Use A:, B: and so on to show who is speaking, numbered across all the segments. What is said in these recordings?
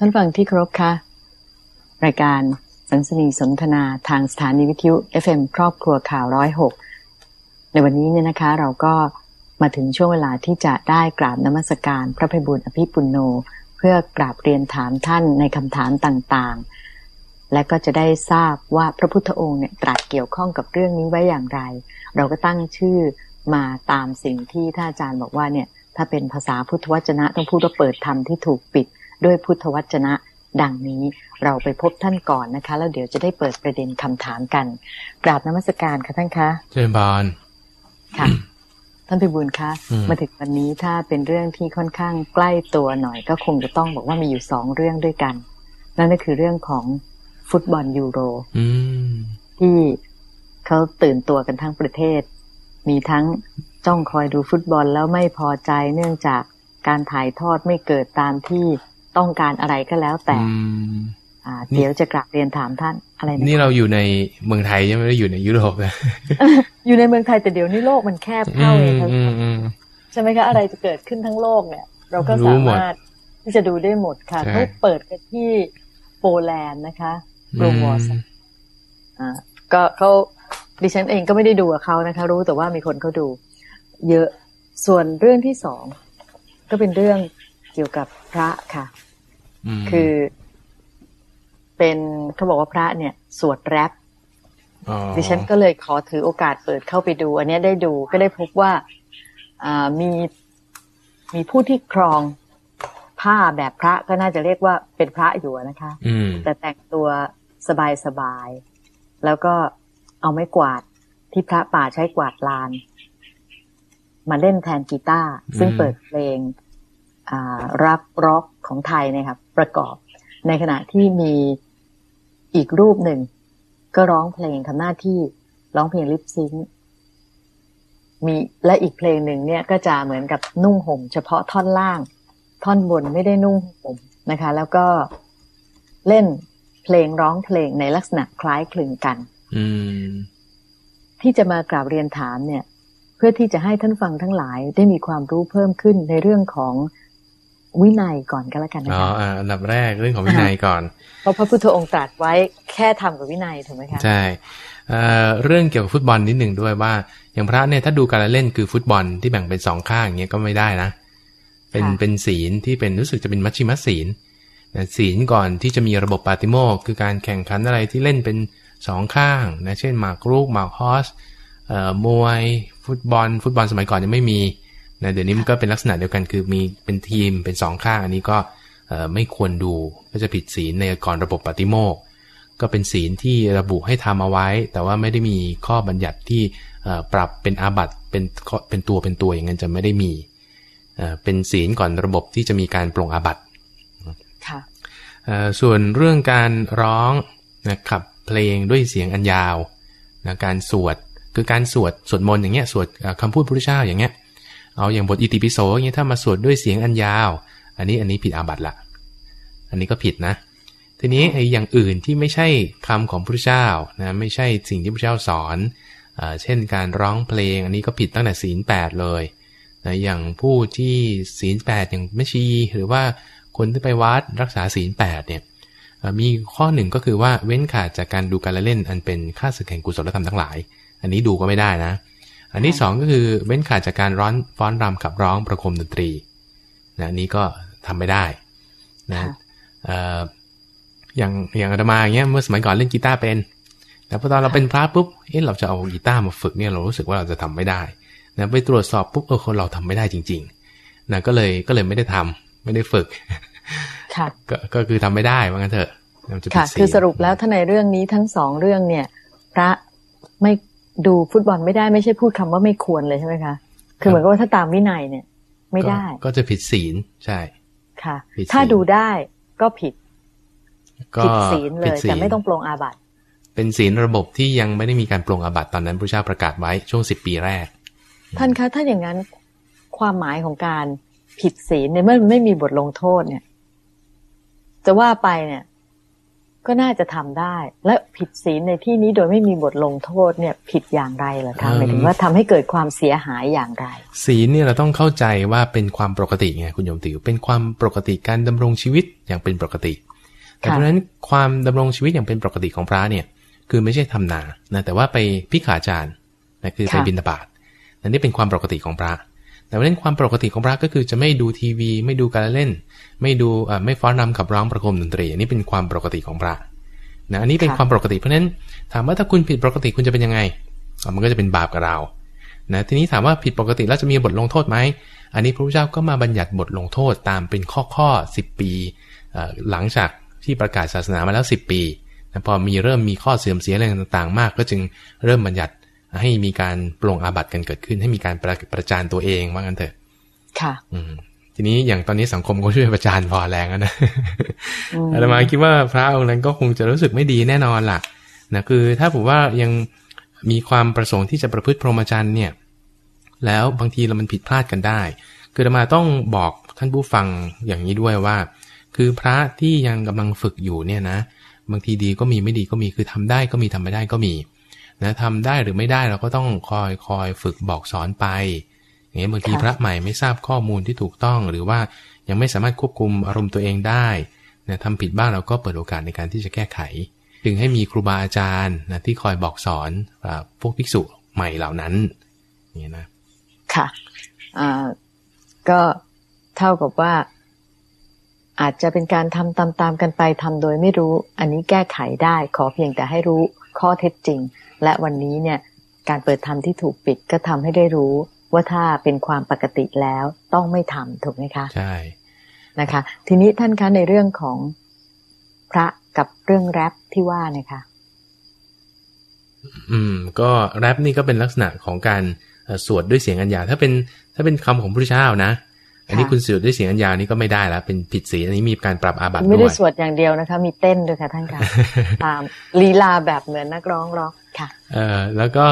A: ท่านฟังที่เคารพค่ะรายการสันสนีสนทนาทางสถานีวิทยุ FM ครอบครัวข่าวร้อยหกในวันนี้เนี่ยนะคะ เราก็มาถึงช่วงเวลาที่จะได้กราบนมัสการพระภัยบุญอภิปุโน เพื่อกราบเรียนถามท่านในคำถามต่างๆ และก็จะได้ทราบว่าพระพุทธองค์เนี่ยตรัสเกี่ยวข้องกับเรื่องนี้ไว้อย่างไร เราก็ตั้งชื่อมาตามสิ่งที่ท่านอาจารย์บอกว่าเนี่ยถ้าเป็นภาษาพุทธวจนะต้องพูดว่าเปิดธรรมที่ถูกปิด ด้วยพุทธวจนะ ดังนี้เราไปพบท่านก่อนนะคะ แล้วเดี๋ยวจะได้เปิดประเด็นคำถามกัน กราบนมัสการค่ะท่านคะ
B: เชิญบาน
A: ค่ะท่านพิบูลคะมาถึงวันนี้ถ้าเป็นเรื่องที่ค่อนข้างใกล้ตัวหน่อย ก็คงจะต้องบอกว่ามีอยู่สองเรื่องด้วยกัน นั่นก็คือเรื่องของฟุตบอลยูโรที่เขาตื่นตัวกันทั้งประเทศ มีทั้งจ้องคอยดูฟุตบอลแล้วไม่พอใจเนื่องจากการถ่ายทอดไม่เกิดตามที่ ต้องการอะไรก็แล้วแต่เดี๋ยวจะกลับเรียนถามท่านอะไรน
B: นี่เราอยู่ในเมืองไทยยังไม่ได้อยู่ในยุโรปนะ
A: อยู่ในเมืองไทยแต่เดี๋ยวนี้โลกมันแคบเข้าเองครับใช่ไหมคะอะไรจะเกิดขึ้นทั้งโลกเนี่ย เราก็สามารถที่จะดูได้หมดค่ะเขาเปิดกันที่โปแลนด์นะคะโรมอสอ่าก็เขาดิฉันเองก็ไม่ได้ดูกับเขานะคะ รู้แต่ว่ามีคนเขาดู เยอะส่วนเรื่องที่สองก็เป็นเรื่องเกี่ยวกับพระค่ะ คือ เป็นเขาบอกว่าพระเนี่ย สวดแรปดิฉันก็เลยขอถือโอกาสเปิดเข้าไปดู อันนี้ได้ดูก็ได้พบว่ามีมีผู้ที่ครองผ้าแบบพระก็น่าจะเรียกว่าเป็นพระอยู่นะคะแต่แต่งตัวสบายสบาย แล้วก็เอาไม้กวาดที่พระป่าใช้กวาดลาน มาเล่นแทนกีตาร์ซึ่งเปิดเพลงรับร็อก ของไทยนะครับ ประกอบ ในขณะที่มีอีกรูปหนึ่ง ก็ร้องเพลงทำหน้าที่ร้องเพลงลิปซิงมีและอีกเพลงหนึ่งเนี่ยก็จะเหมือนกับนุ่งห่ม เฉพาะท่อนล่าง ท่อนบนไม่ได้นุ่งห่มนะคะ แล้วก็เล่นเพลงร้องเพลงในลักษณะคล้ายคลึงกันที่จะมากราบเรียนถามเนี่ย เพื่อที่จะให้ท่านฟังทั้งหลายได้มีความรู้เพิ่มขึ้นในเรื่องของ วินัยก่อนก็แล้วกันนะคะ
B: อ๋ออันดับแรกเรื่องของวินัยก่อน
A: เพราะพระพุทธองค์ตรัสไว้แค่ทำกับวินัยถูกไหมคะ
B: ใช่เรื่องเกี่ยวกับฟุตบอลนิดหนึ่งด้วยว่า อย่างพระเนี่ยถ้าดูการเล่นคือฟุตบอลที่แบ่งเป็นสองข้างอย่างเงี้ยก็ไม่ได้นะ เป็นเป็นศีลที่เป็นรู้สึกจะเป็นมัชชิมศีลศีลก่อนที่จะมีระบบปาติโมกคือการแข่งขันอะไรที่เล่นเป็นสองข้างนะเช่นหมากรุกหมากฮอสมวย ฟุตบอล ฟุตบอลสมัยก่อนยังไม่มี นะเดี๋ยวนี้มันก็เป็นลักษณะเดียวกันคือมีเป็นทีมเป็นสองข้างอันนี้ก็ไม่ควรดูก็จะผิดศีลในก่อนระบบปฏิโมกก็เป็นศีลที่ระบุให้ทำเอาไว้ แต่ว่าไม่ได้มีข้อบัญญัติที่ปรับเป็นอาบัตเป็นเป็นตัวเป็นตัวอย่างนั้นจะไม่ได้มีเป็นศีลก่อนระบบที่จะมีการปรงอาบัตค่ะส่วนเรื่องการร้องนะครับเพลงด้วยเสียงอันยาวนะการสวดคือการสวดสวดมนต์อย่างเงี้ยสวดคำพูดพระพุทธเจ้าอย่างเงี้ย เอาอย่างบทอิติปิโสอย่างนี้ถ้ามาสวดด้วยเสียงอันยาว อันนี้อันนี้ผิดอาบัติละ อันนี้ก็ผิดนะ ทีนี้ไอ้อย่างอื่นที่ไม่ใช่คำของพระเจ้านะไม่ใช่สิ่งที่พระเจ้าสอนอเช่นการร้องเพลง อันนี้ก็ผิดตั้งแต่ศีลแปดเลยนะอย่างผู้ที่ศีลแปดอย่างไม่ชีหรือว่าคนที่ไปวัดรักษาศีลแปดเนี่ยมีข้อหนึ่งก็คือว่าเว้นขาดจากการดูการละเล่นอันเป็นค่าสึกแห่งกุศลธรรมทั้งหลาย อันนี้ดูก็ไม่ได้นะ อันที่สองก็คือเว้นขาดจากการร้อนฟ้อนรำขับร้องประคมดนตรีนะนี้ก็ทำไม่ได้นะอย่างอย่างอาตมาอย่างเงี้ยเมื่อสมัยก่อนเล่นกีตาร์เป็น แต่พอตอนเราเป็นพระปุ๊บเอ๊ะเราจะเอากีตาร์มาฝึกเนี่ยเรารู้สึกว่าเราจะทำไม่ได้นะไปตรวจสอบปุ๊บเออคนเราทำไม่ได้จริงๆนะก็เลยก็เลยไม่ได้ทำไม่ได้ฝึกค่ะก็ก็คือทำไม่ได้ว่างั้นเถอะ
A: ค่ะคือสรุปแล้วถ้าในเรื่องนี้ทั้งสองเรื่องเนี่ย พระไม่ ดูฟุตบอลไม่ได้ไม่ใช่พูดคำว่าไม่ควรเลยใช่ไหมคะ คือเหมือนกับว่าถ้าตามวินัยเนี่ย ไม่ได้
B: ก็จะผิดศีลใช่
A: ค่ะ ถ้าดูได้ก็ผิดผิดศีลเลยแต่ไม่ต้องปรงอาบัติ
B: เป็นศีลระบบที่ยังไม่ได้มีการปรงอาบัติตอนนั้นพระเจ้าประกาศไว้ช่วงสิบปีแรก
A: ท่านคะถ้าอย่างนั้นความหมายของการผิดศีลในเมื่อมันไม่มีบทลงโทษเนี่ย จะว่าไปเนี่ย ก็น่าจะทำได้ และผิดศีลในที่นี้โดยไม่มีบทลงโทษเนี่ยผิดอย่างไรเหรอคะหมายถึงว่าทำให้เกิดความเสียหายอย่างไร
B: ศีลเนี่ยเราต้องเข้าใจว่าเป็นความปกติไงคุณโยมติวเป็นความปกติการดำรงชีวิตอย่างเป็นปกติ แต่เพราะฉะนั้นความดำรงชีวิตอย่างเป็นปกติของพระเนี่ย คือไม่ใช่ทำนานะแต่ว่าไปพิขาจารย์นะคือไปบินตบาตนั่นนี่เป็นความปกติของพระ แต่เพราะนั้นความปกติของพระก็คือจะไม่ดูทีวี ไม่ดูการเล่น ไม่ดูไม่ฟ้อนรำขับร้องประโคมดนตรีอันนี้เป็นความปกติของพระนะอันนี้เป็นความปกติเพราะฉะนั้นถามว่าถ้าคุณผิดปกติคุณจะเป็นยังไงมันก็จะเป็นบาปกับเรานะทีนี้ถามว่าผิดปกติแล้วจะมีบทลงโทษไหมอันนี้พระพุทธเจ้าก็มาบัญญัติบทลงโทษตามเป็นข้อข้อ10 ปีหลังจากที่ประกาศศาสนามาแล้ว 10 ปีพอมีเริ่มมีข้อเสื่อมเสียอะไรต่างๆ มาก ก็จึงเริ่มบัญญัติ ให้มีการปลงอาบัติกันเกิดขึ้น ให้มีการประประจานตัวเองว่างั้นเถอะ
A: ค่ะ
B: อืมทีนี้อย่างตอนนี้สังคมก็ช่วยประจานพอแรงนะอาตมาคิดว่าพระองค์นั้นก็คงจะรู้สึกไม่ดีแน่นอนล่ะนะคือถ้าผมว่ายังมีความประสงค์ที่จะประพฤติพรหมจรรย์เนี่ย แล้วบางทีเรามันผิดพลาดกันได้ คืออาตมาต้องบอกท่านผู้ฟังอย่างนี้ด้วยว่า คือพระที่ยังกำลังฝึกอยู่เนี่ยนะ บางทีดีก็มีไม่ดีก็มีคือทำได้ก็มีทำไม่ได้ก็มี นะทำได้หรือไม่ได้เราก็ต้องคอยคอยฝึกบอกสอนไปอย่างนี้บางทีพระใหม่ไม่ทราบข้อมูลที่ถูกต้อง หรือว่ายังไม่สามารถควบคุมอารมณ์ตัวเองได้นะทำผิดบ้างเราก็เปิดโอกาสในการที่จะแก้ไข จึงให้มีครูบาอาจารย์นะที่คอยบอกสอนพวกภิกษุใหม่เหล่านั้นนี่นะ
A: ค่ะอ่าก็เท่ากับว่าอาจจะเป็นการทำตามๆกันไปทำโดยไม่รู้ อันนี้แก้ไขได้ ขอเพียงแต่ให้รู้ข้อเท็จจริง และวันนี้เนี่ยการเปิดธรรมที่ถูกปิดก็ทำให้ได้รู้ว่าถ้าเป็นความปกติแล้วต้องไม่ทำถูกไหมคะ
B: ใช่
A: นะคะ ทีนี้ท่านคะในเรื่องของพระกับเรื่องแรปที่ว่าเนี่ยค่ะ
B: อืม ก็แรปนี่ก็เป็นลักษณะของการสวดด้วยเสียงอัญญาถ้าเป็นถ้าเป็นคำของพระเจ้านะ อันนี้คุณสวดด้วยเสียงอัญญานี่ก็ไม่ได้แล้ว เป็นผิดศีลอันนี้มีการปรับอาบัติด้วย
A: ไม่ได้สวดอย่างเดียวนะคะ มีเต้นด้วยค่ะท่านคะตามลีลาแบบเหมือนนักร้องร้องค่ะ
B: เออแล้วก็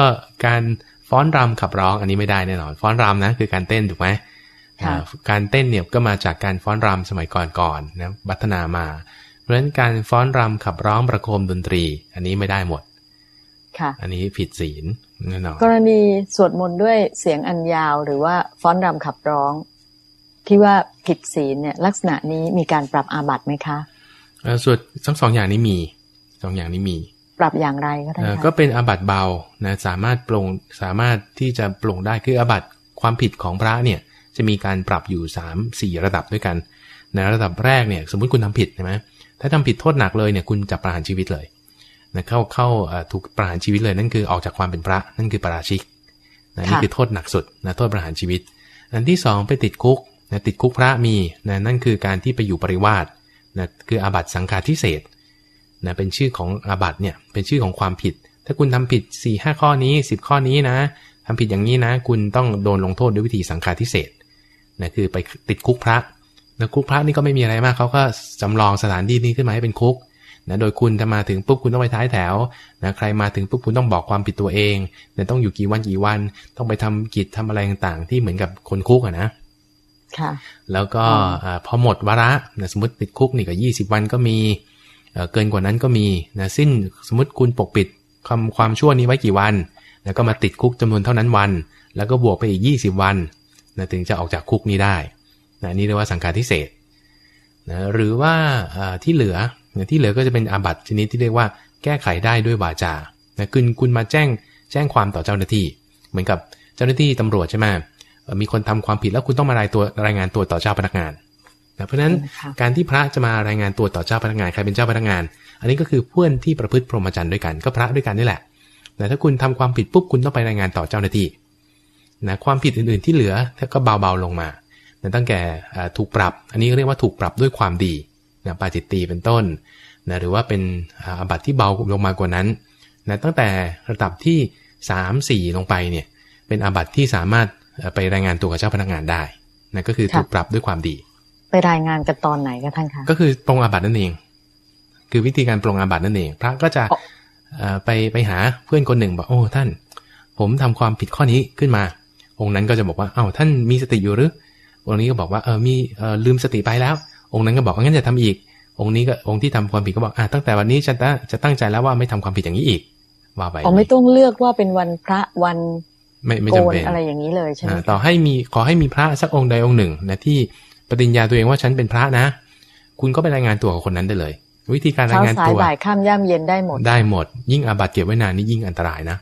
B: การฟ้อนรำขับร้องอันนี้ไม่ได้แน่นอน ฟ้อนรำนะคือการเต้นถูกไหมการเต้นเนี่ยก็มาจากการฟ้อนรำสมัยก่อนๆนะพัฒนามา เพราะฉะนั้นการฟ้อนรำขับร้องประโคมดนตรี อันนี้ไม่ได้หมด
A: ค่ะ
B: อันนี้ผิดศีลแน่นอน
A: กรณีสวดมนต์ด้วยเสียงอันยาวหรือว่าฟ้อนรำขับร้อง ที่ว่าผิดศีลเนี่ยลักษณะนี้มีการปรับอาบัติไหมคะ
B: สวดทั้งสองอย่างนี้มีสองอย่างนี้มี
A: ปรับอย่างไรก็ได้
B: ก็เป็นอาบัติเบานะสามารถปรงสามารถที่จะปรงได้คืออาบัติความผิดของพระเนี่ยจะมีการปรับอยู่สามสี่ระดับด้วยกันในระดับแรกเนี่ยสมมุติคุณทำผิดใช่ไหมถ้าทำผิดโทษหนักเลยเนี่ยคุณจะประหารชีวิตเลยนะเข้าเข้าถูกประหารชีวิตเลยนั่นคือออกจากความเป็นพระนั่นคือปราชิกนะนี่คือโทษหนักสุดนะโทษประหารชีวิต อันที่สองไปติดคุก นะติดคุกพระมีนะนั่นคือการที่ไปอยู่ปริวาสนะคืออาบัติสังฆาทิเศษนะเป็นชื่อของอาบัตเนี่ยเป็นชื่อของความผิด ถ้าคุณทำผิด4ี่ห้าข้อนี้ 10 ข้อนี้นะทำผิดอย่างนี้นะ คุณต้องโดนลงโทษด้วยวิธีสังฆาทิเศษนะคือไปติดคุกพระนะคุกพระนี่ก็ไม่มีอะไรมากเขาก็จำลองสถานที่นี้ขึ้นมาให้เป็นคุกนะโดยคุณจะมาถึงปุ๊บคุณต้องไปท้ายแถวนะใครมาถึงปุ๊บคุณต้องบอกความผิดตัวเองนะต้องอยู่กี่วันกี่วัน ต้องไปทำกิจทำอะไรต่างๆ ที่เหมือนกับคนคุกอะนะ แล้วก็พอหมดวาระนะสมมติติดคุกนี่ก็ยี่สิบวันก็มีเกินกว่านั้นก็มีนะสิ้นสมมติคุณปกปิดคำความชั่วนี้ไว้กี่วัน แล้วก็มาติดคุกจำนวนเท่านั้นวัน แล้วก็บวกไปอีก 20 วันนะถึงจะออกจากคุกนี้ได้นะนี่เรียกว่าสังฆาทิเศษนะหรือว่าที่เหลือที่เหลือก็จะเป็นอาบัติชนิดที่เรียกว่าแก้ไขได้ด้วยวาจานะคุณคุณมาแจ้งแจ้งความต่อเจ้าหน้าที่ เหมือนกับเจ้าหน้าที่ตำรวจใช่ไหม มีคนทำความผิดแล้วคุณต้องมารายตัวรายงานตัวต่อเจ้าพนักงานนะเพราะฉะนั้นการที่พระจะมารายงานตัวต่อเจ้าพนักงานใครเป็นเจ้าพนักงาน อันนี้ก็คือเพื่อนที่ประพฤติพรหมจรรย์ด้วยกันก็พระด้วยกันนี่แหละแต่ถ้าคุณทำความผิดปุ๊บคุณต้องไปรายงานต่อเจ้าหน้าที่นะความผิดอื่นๆที่เหลือก็เบาๆลงมานะตั้งแต่ถูกปรับ อันนี้เรียกว่าถูกปรับด้วยความดีนะปาจิตตีเป็นต้นนะหรือว่าเป็นอาบัติที่เบาลงมากว่านั้นนะตั้งแต่ระดับที่ 3 4 ลงไปเนี่ยเป็นอาบัติที่สามารถ ไปรายงานตัวกับเจ้าพนักงานได้นะก็คือถูกปรับด้วยความดี
A: ไปรายงานกันตอนไหนกันท่านคะ
B: ก็คือปรงอาบัตินั่นเอง คือวิธีการปรงอาบัตินั่นเอง พระก็จะไปไปหาเพื่อนคนหนึ่งบอกโอ้ท่าน ผมทำความผิดข้อนี้ขึ้นมา องค์นั้นก็จะบอกว่าเอ้าท่านมีสติอยู่หรือองค์นี้ก็บอกว่าเออมีเออลืมสติไปแล้ว องค์นั้นก็บอกงั้นจะทำอีก องค์นี้ก็องค์ที่ทำความผิดก็บอกอะตั้งแต่วันนี้จะจะตั้งใจแล้วว่าไม่ทำความผิดอย่างนี้อีกว่าไป
A: อ๋อไม่ต้องเลือกว่าเป็นวันพระวัน
B: ไม่ไม่จำเป็น
A: อะไรอย่างนี้เลยใช่ไหม
B: ต่อให้มีขอให้มีพระสักองค์ใดองค์หนึ่งนะที่ปฏิญญาตัวเองว่าฉันเป็นพระนะ คุณก็ไปรายงานตัวกับคนนั้นได้เลย วิธีการรายงานตัว
A: บ่ายข้ามย่ำเย็นได้หมด
B: ได้หมด ยิ่งอาบัติเก็บไว้นานนี่ยิ่งอันตรายนะ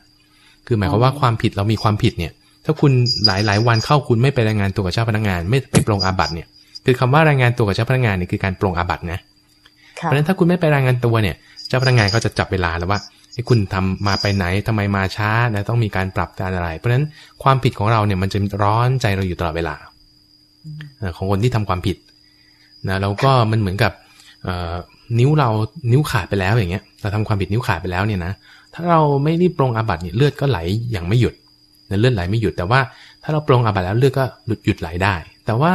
B: คือหมายความว่าความผิดเรามีความผิดเนี่ย ถ้าคุณหลายหลายวันเข้าคุณไม่ไปรายงานตัวกับเจ้าพนักงาน ไม่ไปปรงอาบัติเนี่ย คือคำว่ารายงานตัวกับเจ้าพนักงานเนี่ยคือการปรงอาบัตินะเพราะฉะนั้นถ้าคุณไม่ไปรายงานตัวเนี่ย เจ้าพนักงานก็จะจับเวลาแล้วว่า ให้คุณทำมาไปไหนทำไมมาช้านะต้องมีการปรับการอะไร เพราะฉะนั้นความผิดของเราเนี่ยมันจะร้อนใจเราอยู่ตลอดเวลาของคนที่ทำความผิดนะแล้วก็มันเหมือนกับนิ้วเรานิ้วขาดไปแล้วอย่างเงี้ยเราทำความผิดนิ้วขาดไปแล้วเนี่ยนะถ้าเราไม่รีบปรงอาบัติเนี่ยเลือดก็ไหลอย่างไม่หยุดเลือดไหลไม่หยุดแต่ว่าถ้าเราปรงอาบัติแล้วเลือดก็หลุดหยุดไหลได้ แต่ว่า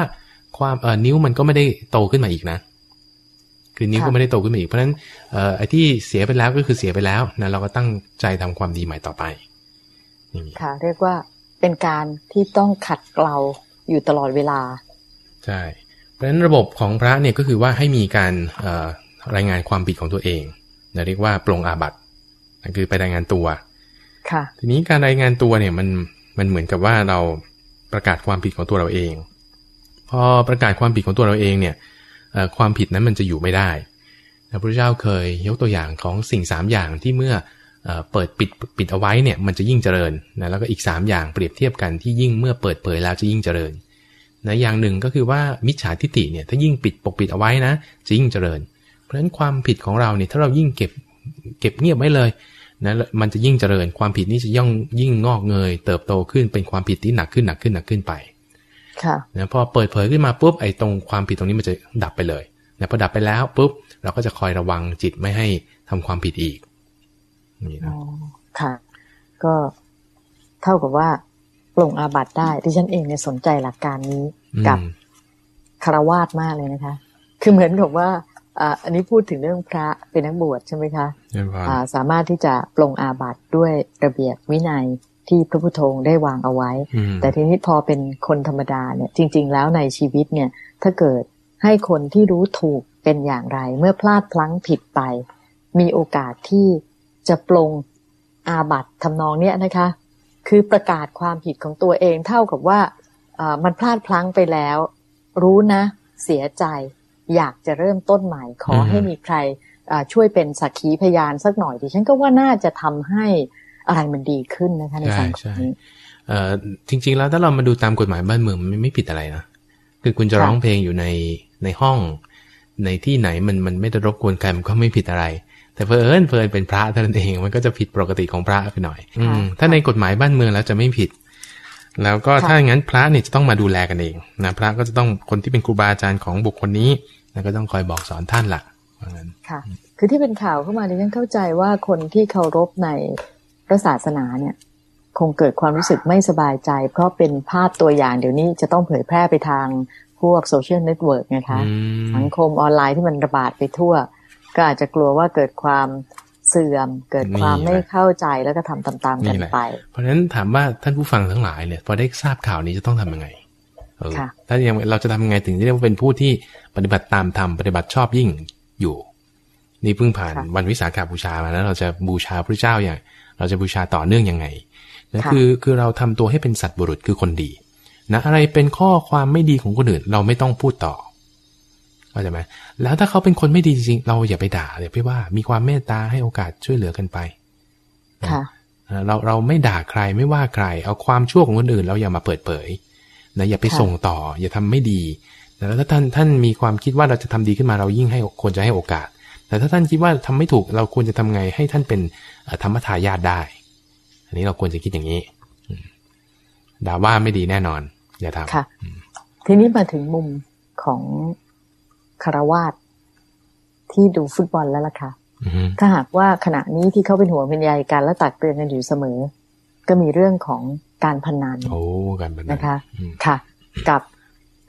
B: ความเออนิ้วมันก็ไม่ได้โตขึ้นมาอีกนะ คือนิ้วก็ไม่ได้โตขึ้นมาอีก เพราะฉะนั้นเอ่อไอ้ที่เสียไปแล้วก็คือเสียไปแล้วนะเราก็ตั้งใจทำความดีใหม่ต่อไป
A: ค่ะ เรียกว่าเป็นการที่ต้องขัดเกลาอยู่ตลอดเวลา
B: ใช่ เพราะฉะนั้นระบบของพระเนี่ยก็คือว่าให้มีการรายงานความผิดของตัวเองนะเรียกว่าปรงอาบัตินั่นคือไปรายงานตัว
A: ค่ะ
B: ทีนี้การรายงานตัวเนี่ยมันมันเหมือนกับว่าเราประกาศความผิดของตัวเราเอง พอประกาศความผิดของตัวเราเองเนี่ย ความผิดนั้นมันจะอยู่ไม่ได้พระพุทธเจ้าเคยยกตัวอย่างของสิ่ง 3 อย่างที่เมื่อเปิดปิดปิดเอาไว้เนี่ยมันจะยิ่งเจริญนะแล้วก็อีก 3 อย่างเปรียบเทียบกันที่ยิ่งเมื่อเปิดเผยแล้วจะยิ่งเจริญนะอย่างหนึ่งก็คือว่ามิจฉาทิฏฐิเนี่ยถ้ายิ่งปิดปกปิดเอาไว้นะจะยิ่งเจริญ เพราะฉะนั้นความผิดของเราเนี่ยถ้าเรายิ่งเก็บเก็บเงียบไว้เลยนะมันจะยิ่งเจริญความผิดนี้จะย่องยิ่งงอกเงย เติบโตขึ้นเป็นความผิดที่หนักขึ้นหนักขึ้นหนักขึ้นไป
A: ค่ะ
B: นะพอเปิดเผยขึ้นมาปุ๊บไอ้ตรงความผิดตรงนี้มันจะดับไปเลยนะพอดับไปแล้วปุ๊บเราก็จะคอยระวังจิตไม่ให้ทำความผิดอีก
A: นี่นะค่ะ ก็เท่ากับว่าปลงอาบัตได้ที่ฉันเองเนี่ยสนใจหลักการนี้กับคารวาสมากเลยนะคะ คือเหมือนกับว่าอันนี้พูดถึงเรื่องพระเป็นนักบวชใช่ไหมคะสามารถที่จะปลงอาบัตด้วยระเบียบวินัย ที่พระพุทโธได้วางเอาไว้ แต่ทีนี้พอเป็นคนธรรมดาเนี่ย จริง ๆ แล้วในชีวิตเนี่ย ถ้าเกิดให้คนที่รู้ถูกเป็นอย่างไร เมื่อพลาดพลั้งผิดไป มีโอกาสที่จะปลงอาบัตทำนองเนี้ยนะคะ คือประกาศความผิดของตัวเองเท่ากับว่ามันพลาดพลั้งไปแล้ว รู้นะ เสียใจ อยากจะเริ่มต้นใหม่ ขอให้มีใครช่วยเป็นสักขีพยานสักหน่อยดิฉันก็ว่าน่าจะทำให้ อะไรมันดีขึ้นนะคะในสังคมนี้
B: จริง ๆ แล้วถ้าเรามาดูตามกฎหมายบ้านเมืองมันไม่ผิดอะไรนะคือคุณจะร้องเพลงอยู่ในในห้อง ในที่ไหนมันมันไม่ได้รบกวนใครมันก็ไม่ผิดอะไร แต่เพอเอิญเพอเป็นพระเท่านั้นเองมันก็จะผิดปกติของพระไปหน่อย อืถ้าในกฎหมายบ้านเมืองแล้วจะไม่ผิด แล้วก็ถ้าอย่างนั้นพระเนี่ยจะต้องมาดูแลกันเองนะพระก็จะต้องคนที่เป็นครูบาอาจารย์ของบุคคลนี้แล้วก็ต้องคอยบอกสอนท่านละว่างั้น
A: ค่ะ คือที่เป็นข่าวเข้ามาดิฉันเข้าใจว่าคนที่เคารพใน พระศาสนาเนี่ย คงเกิดความรู้สึกไม่สบายใจ เพราะเป็นภาพตัวอย่างเดี๋ยวนี้จะต้องเผยแพร่ไปทางพวก social network นะคะสังคมออนไลน์ที่มันระบาดไปทั่ว ก็อาจจะกลัวว่าเกิดความเสื่อม เกิดความไม่เข้าใจแล้วก็ทำตามๆกันไป
B: เพราะฉะนั้นถามว่าท่านผู้ฟังทั้งหลายเนี่ยพอได้ทราบข่าวนี้จะต้องทำยังไงถ้ายังเราจะทำยังไงถึงจะเรียกว่าเป็นผู้ที่ปฏิบัติตามธรรมปฏิบัติชอบยิ่งอยู่ นี่เพิ่งผ่านวันวิสาขาบูชามาแล้วเราจะบูชาพระเจ้าอย่าง เราจะบูชาต่อเนื่องยังไงนะคือคือเราทำตัวให้เป็นสัตว์บุรุษคือคนดีนะอะไรเป็นข้อความไม่ดีของคนอื่น เราไม่ต้องพูดต่อเข้าใจไหมแล้วถ้าเขาเป็นคนไม่ดีจริงๆเราอย่าไปด่าเลยพี่ว่ามีความเมตตาให้โอกาสช่วยเหลือกันไป
A: ค่ะ
B: เราเราไม่ด่าใครไม่ว่าใคร เอาความชั่วของคนอื่น เราอย่ามาเปิดเผยนะอย่าไปส่งต่อ อย่าทำไม่ดีแล้วถ้าท่านท่านมีความคิดว่าเราจะทำดีขึ้นมาเรายิ่งให้ควรจะให้โอกาส แต่ถ้าท่านคิดว่าทำไม่ถูกเราควรจะทำไงให้ท่านเป็นธรรมทายาทได้ อันนี้เราควรจะคิดอย่างนี้ด่าว่าไม่ดีแน่นอนอย่าทำ
A: ค่ะ ทีนี้มาถึงมุมของคารวาสที่ดูฟุตบอลแล้วล่ะค่ะถ้าหากว่าขณะนี้ที่เขาเป็นหัวเป็นใยกันและตักเตือนกันอยู่เสมอ ก็มีเรื่องของการพนัน
B: โอ้การพนัน
A: นะคะ ค่ะ กับ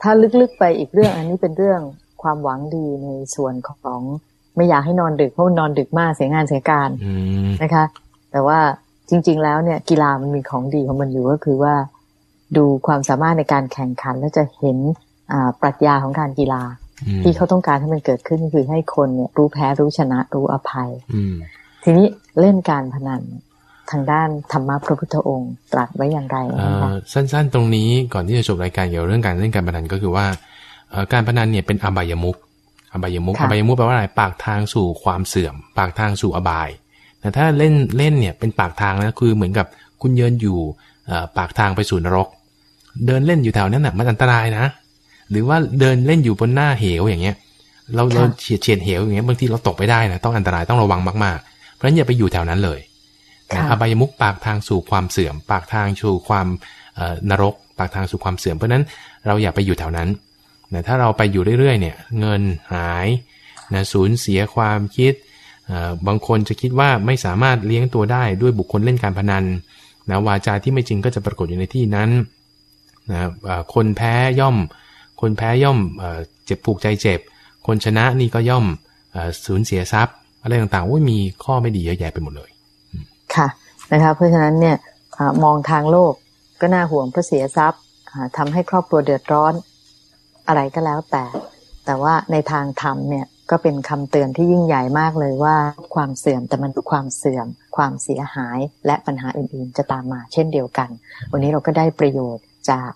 A: ถ้าลึกๆไปอีกเรื่องอันนี้เป็นเรื่องความหวังดีในส่วนของ ไม่อยากให้นอนดึกเพราะนอนดึกมากเสียงานเสียการนะคะ แต่ว่าจริง ๆ แล้วเนี่ย กีฬามันมีของดีของมันอยู่ก็คือว่า ดูความสามารถในการแข่งขัน แล้วจะเห็นปรัชญาของการกีฬา ที่เขาต้องการให้มันเกิดขึ้นคือให้คนเนี่ยรู้แพ้รู้ชนะรู้อภัย
B: อื
A: ทีนี้เล่นการพนันทางด้านธรรมะพระพุทธองค์ตรัสไว้อย่างไรนะคะ
B: สั้นๆ ตรงนี้ก่อนที่จะจบรายการเกี่ยวเรื่องการเล่นการพนันก็คือว่าการพนันเนี่ยเป็นอบายมุก อบายมุกอบายมุกแปลว่าอะไรปากทางสู่ความเสื่อม ปากทางสู่อบาย แต่ถ้าเล่นเล่นเนี่ยเป็นปากทางนะคือเหมือนกับคุณเยินอยู่ปากทางไปสู่นรก เดินเล่นอยู่แถวนั้นน่ะมันอันตรายนะ หรือว่าเดินเล่นอยู่บนหน้าเหวอย่างเงี้ย เราเราเฉียดเฉียดเหวอย่างเงี้ยบางทีเราตกไปได้นะต้องอันตรายต้องระวังมากๆ เพราะฉะนั้นอย่าไปอยู่แถวนั้นเลยอบายมุกปากทางสู่ความเสื่อม ปากทางสู่ความนรก ปากทางสู่ความเสื่อมเพราะนั้นเราอย่าไปอยู่แถวนั้น นะถ้าเราไปอยู่เรื่อยๆเนี่ยเงินหายนะสูญเสียความคิด บางคนจะคิดว่าไม่สามารถเลี้ยงตัวได้ด้วยบุคคลเล่นการพนันนะวาจาที่ไม่จริงก็จะปรากฏอยู่ในที่นั้นนะคนแพ้ย่อม คนแพ้ย่อมเจ็บผูกใจเจ็บ คนชนะนี่ก็ย่อมสูญเสียทรัพย์ อะไรต่างๆว่ามีข้อไม่ดีเยอะแยะไปหมดเลย
A: ค่ะนะคะเพราะฉะนั้นเนี่ยมองทางโลกก็น่าห่วงเพราะเสียทรัพย์ทำให้ครอบครัวเดือดร้อน อะไรก็แล้วแต่ แต่ว่าในทางธรรมเนี่ยก็เป็นคำเตือนที่ยิ่งใหญ่มากเลยว่าความเสื่อมแต่มันคือความเสื่อม ความเสียหายและปัญหาอื่นๆ จะตามมาเช่นเดียวกัน วันนี้เราก็ได้ประโยชน์จาก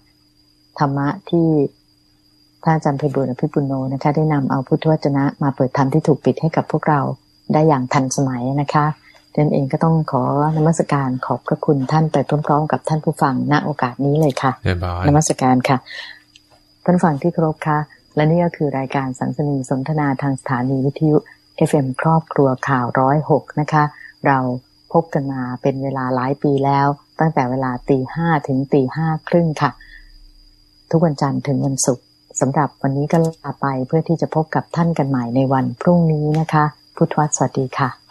A: ธรรมะที่ท่านอาจารย์เพบุญอภิปุโนนะคะ ได้นำเอาพุทธวจนะมาเปิดธรรมที่ถูกปิดให้กับพวกเราได้อย่างทันสมัยนะคะท่านเองก็ต้องขอนมัสการขอบพระคุณท่านไปพร้อมๆกับท่านผู้ฟังณโอกาสนี้เลยค่ะนมัสการค่ะ ท่านฟังที่ครบค่ะและนี่ก็คือรายการสังสนีสนทนาทางสถานีวิทยุ FM ครอบครัวข่าวร้อยหกนะคะ เราพบกันมาเป็นเวลาหลายปีแล้ว ตั้งแต่เวลาตีห้าถึงตีห้าครึ่งค่ะ ทุกวันจันทร์ถึงวันศุกร์สำหรับวันนี้ก็ลาไปเพื่อที่จะพบกับท่านกันใหม่ในวันพรุ่งนี้นะคะ พุทธวัตรสวัสดีค่ะ